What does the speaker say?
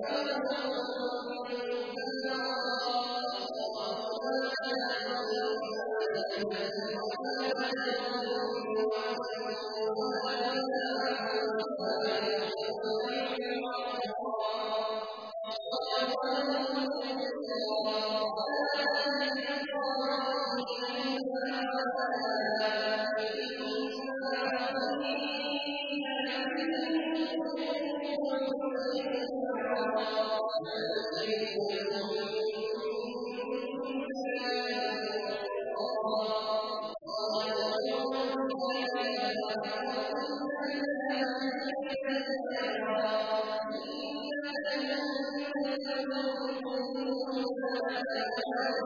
أَلَا تَذْكِرَةٌ إِلَّا